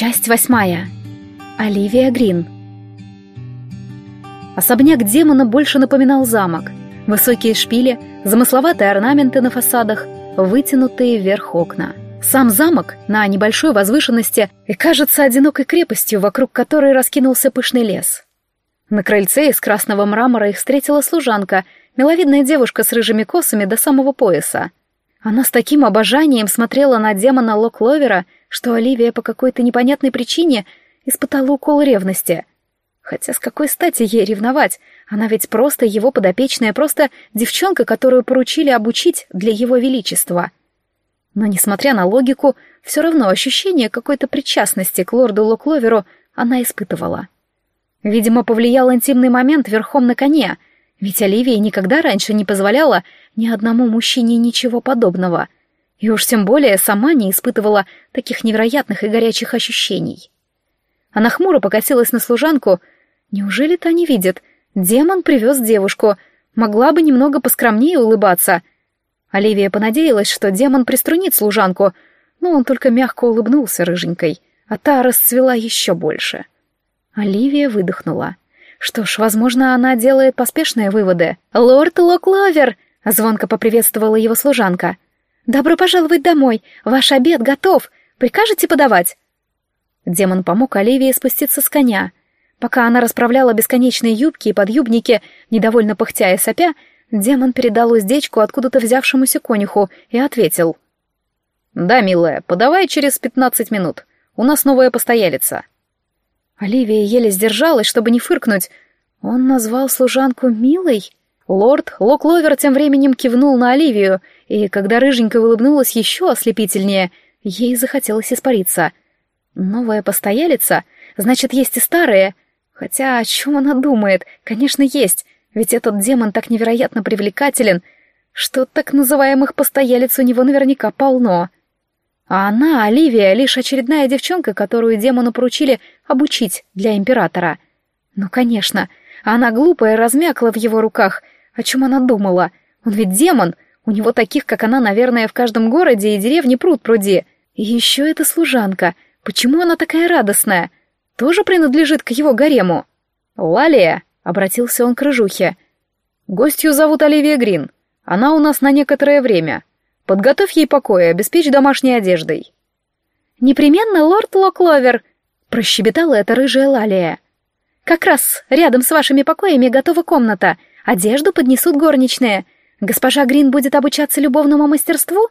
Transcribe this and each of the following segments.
Часть восьмая. Оливия Грин. Особняк демона больше напоминал замок. Высокие шпили, замысловатые орнаменты на фасадах, вытянутые вверх окна. Сам замок на небольшой возвышенности и кажется одинокой крепостью, вокруг которой раскинулся пышный лес. На крыльце из красного мрамора их встретила служанка, миловидная девушка с рыжими косами до самого пояса. Она с таким обожанием смотрела на демона Локловера, что Оливия по какой-то непонятной причине испытала укол ревности. Хотя с какой стати ей ревновать? Она ведь просто его подопечная, просто девчонка, которую поручили обучить для его величества. Но, несмотря на логику, все равно ощущение какой-то причастности к лорду Локловеру она испытывала. Видимо, повлиял интимный момент верхом на коне, ведь Оливия никогда раньше не позволяла ни одному мужчине ничего подобного, и уж тем более сама не испытывала таких невероятных и горячих ощущений. Она хмуро покосилась на служанку. Неужели та не видит? Демон привез девушку. Могла бы немного поскромнее улыбаться. Оливия понадеялась, что демон приструнит служанку, но он только мягко улыбнулся рыженькой, а та расцвела еще больше. — Оливия выдохнула. Что ж, возможно, она делает поспешные выводы. «Лорд Локловер!» — звонко поприветствовала его служанка. «Добро пожаловать домой! Ваш обед готов! Прикажете подавать?» Демон помог Оливии спуститься с коня. Пока она расправляла бесконечные юбки и подъюбники, недовольно пыхтя и сопя, демон передал уздечку откуда-то взявшемуся конюху и ответил. «Да, милая, подавай через пятнадцать минут. У нас новая постоялица». Оливия еле сдержалась, чтобы не фыркнуть. Он назвал служанку «милой»? Лорд Локловер тем временем кивнул на Оливию, и когда рыженька улыбнулась еще ослепительнее, ей захотелось испариться. Новая постоялица? Значит, есть и старые. Хотя о чем она думает? Конечно, есть, ведь этот демон так невероятно привлекателен, что так называемых постоялиц у него наверняка полно. А она, Оливия, лишь очередная девчонка, которую демону поручили обучить для императора. Ну, конечно, она глупая размякла в его руках. О чем она думала? Он ведь демон, у него таких, как она, наверное, в каждом городе и деревне пруд пруди. И еще эта служанка. Почему она такая радостная? Тоже принадлежит к его гарему? «Лалия», — обратился он к рыжухе. «Гостью зовут Оливия Грин. Она у нас на некоторое время. Подготовь ей покой и обеспечь домашней одеждой». «Непременно, лорд Локловер», — прощебетала эта рыжая лалия. «Как раз рядом с вашими покоями готова комната. Одежду поднесут горничные. Госпожа Грин будет обучаться любовному мастерству?»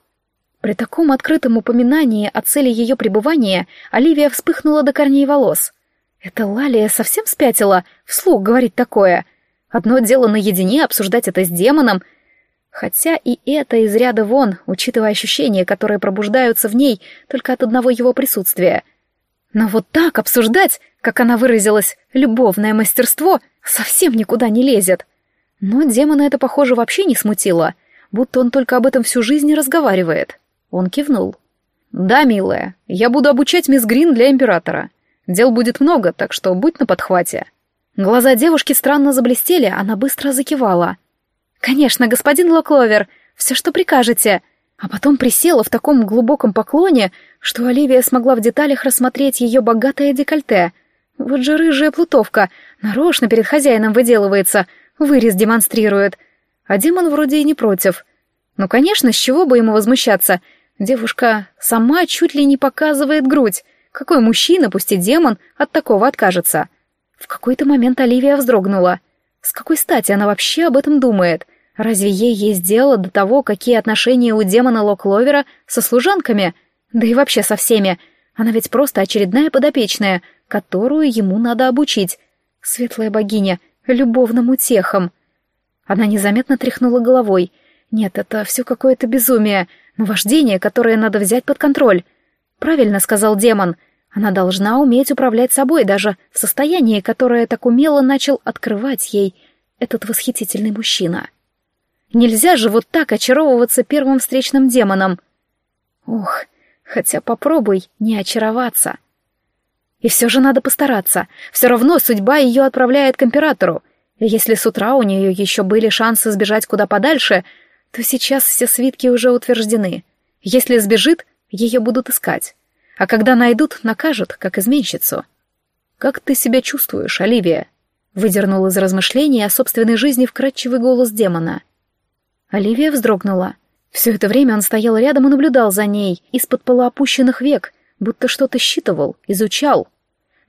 При таком открытом упоминании о цели ее пребывания Оливия вспыхнула до корней волос. «Это Лалия совсем спятила? Вслух говорить такое. Одно дело наедине обсуждать это с демоном — Хотя и это из ряда вон, учитывая ощущения, которые пробуждаются в ней только от одного его присутствия. Но вот так обсуждать, как она выразилась, любовное мастерство, совсем никуда не лезет. Но демона это, похоже, вообще не смутило, будто он только об этом всю жизнь разговаривает. Он кивнул. «Да, милая, я буду обучать мисс Грин для императора. Дел будет много, так что будь на подхвате». Глаза девушки странно заблестели, она быстро закивала — «Конечно, господин Локловер, все, что прикажете». А потом присела в таком глубоком поклоне, что Оливия смогла в деталях рассмотреть ее богатое декольте. Вот же рыжая плутовка, нарочно перед хозяином выделывается, вырез демонстрирует. А демон вроде и не против. Ну, конечно, с чего бы ему возмущаться? Девушка сама чуть ли не показывает грудь. Какой мужчина, пусть и демон, от такого откажется? В какой-то момент Оливия вздрогнула — с какой стати она вообще об этом думает? Разве ей есть дело до того, какие отношения у демона Локловера со служанками? Да и вообще со всеми. Она ведь просто очередная подопечная, которую ему надо обучить. Светлая богиня, любовным утехам. Она незаметно тряхнула головой. Нет, это все какое-то безумие, наваждение, которое надо взять под контроль. Правильно сказал демон — она должна уметь управлять собой даже в состоянии, которое так умело начал открывать ей этот восхитительный мужчина. Нельзя же вот так очаровываться первым встречным демоном. Ох, хотя попробуй не очароваться. И все же надо постараться. Все равно судьба ее отправляет к императору. Если с утра у нее еще были шансы сбежать куда подальше, то сейчас все свитки уже утверждены. Если сбежит, ее будут искать. а когда найдут, накажут, как изменщицу. «Как ты себя чувствуешь, Оливия?» Выдернул из размышлений о собственной жизни вкрадчивый голос демона. Оливия вздрогнула. Все это время он стоял рядом и наблюдал за ней, из-под полуопущенных век, будто что-то считывал, изучал.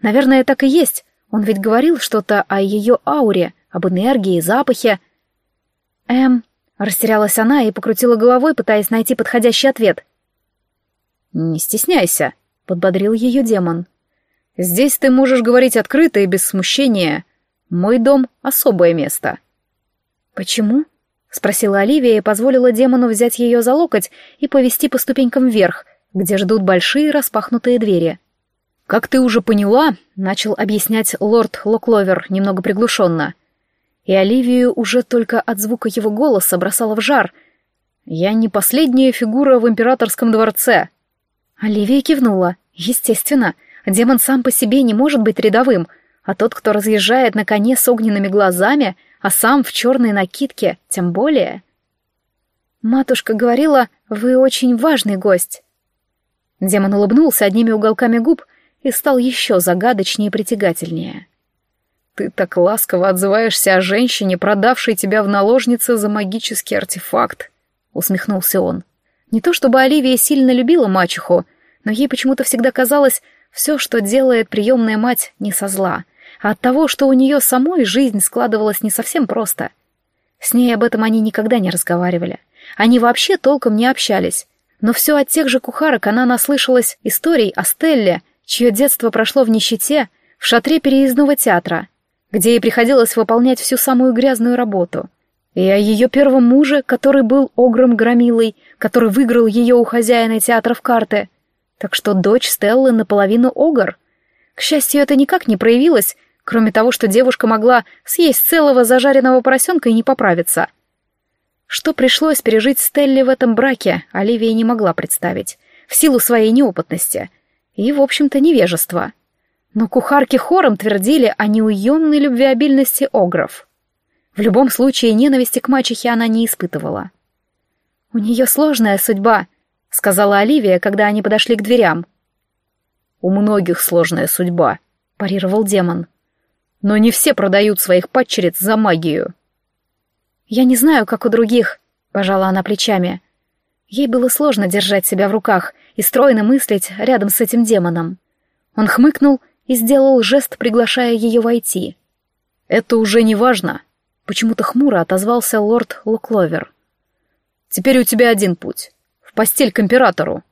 Наверное, так и есть. Он ведь говорил что-то о ее ауре, об энергии, запахе. Эм, растерялась она и покрутила головой, пытаясь найти подходящий ответ. «Не стесняйся», — подбодрил ее демон. «Здесь ты можешь говорить открыто и без смущения. Мой дом — особое место». «Почему?» — спросила Оливия и позволила демону взять ее за локоть и повести по ступенькам вверх, где ждут большие распахнутые двери. «Как ты уже поняла», — начал объяснять лорд Локловер немного приглушенно, и Оливию уже только от звука его голоса бросала в жар. «Я не последняя фигура в императорском дворце». Оливия кивнула. «Естественно, демон сам по себе не может быть рядовым, а тот, кто разъезжает на коне с огненными глазами, а сам в черной накидке, тем более. Матушка говорила, вы очень важный гость. Демон улыбнулся одними уголками губ и стал еще загадочнее и притягательнее. «Ты так ласково отзываешься о женщине, продавшей тебя в наложнице за магический артефакт», — усмехнулся он. Не то чтобы Оливия сильно любила мачеху, но ей почему-то всегда казалось, все, что делает приемная мать, не со зла — а от того, что у нее самой жизнь складывалась не совсем просто. С ней об этом они никогда не разговаривали. Они вообще толком не общались. Но все от тех же кухарок она наслышалась историй о Стелле, чье детство прошло в нищете, в шатре переездного театра, где ей приходилось выполнять всю самую грязную работу. И о ее первом муже, который был огром громилой, который выиграл ее у хозяина театра в карты. Так что дочь Стеллы наполовину огр. К счастью, это никак не проявилось кроме того, что девушка могла съесть целого зажаренного поросенка и не поправиться. Что пришлось пережить Стелле в этом браке, Оливия не могла представить, в силу своей неопытности и, в общем-то, невежества. Но кухарки хором твердили о неуемной любвеобильности огров. В любом случае, ненависти к мачехе она не испытывала. «У нее сложная судьба», — сказала Оливия, когда они подошли к дверям. «У многих сложная судьба», — парировал демон. Но не все продают своих падчериц за магию. «Я не знаю, как у других», — пожала она плечами. Ей было сложно держать себя в руках и стройно мыслить рядом с этим демоном. Он хмыкнул и сделал жест, приглашая ее войти. «Это уже не важно», — почему-то хмуро отозвался лорд Лукловер. «Теперь у тебя один путь — в постель к императору».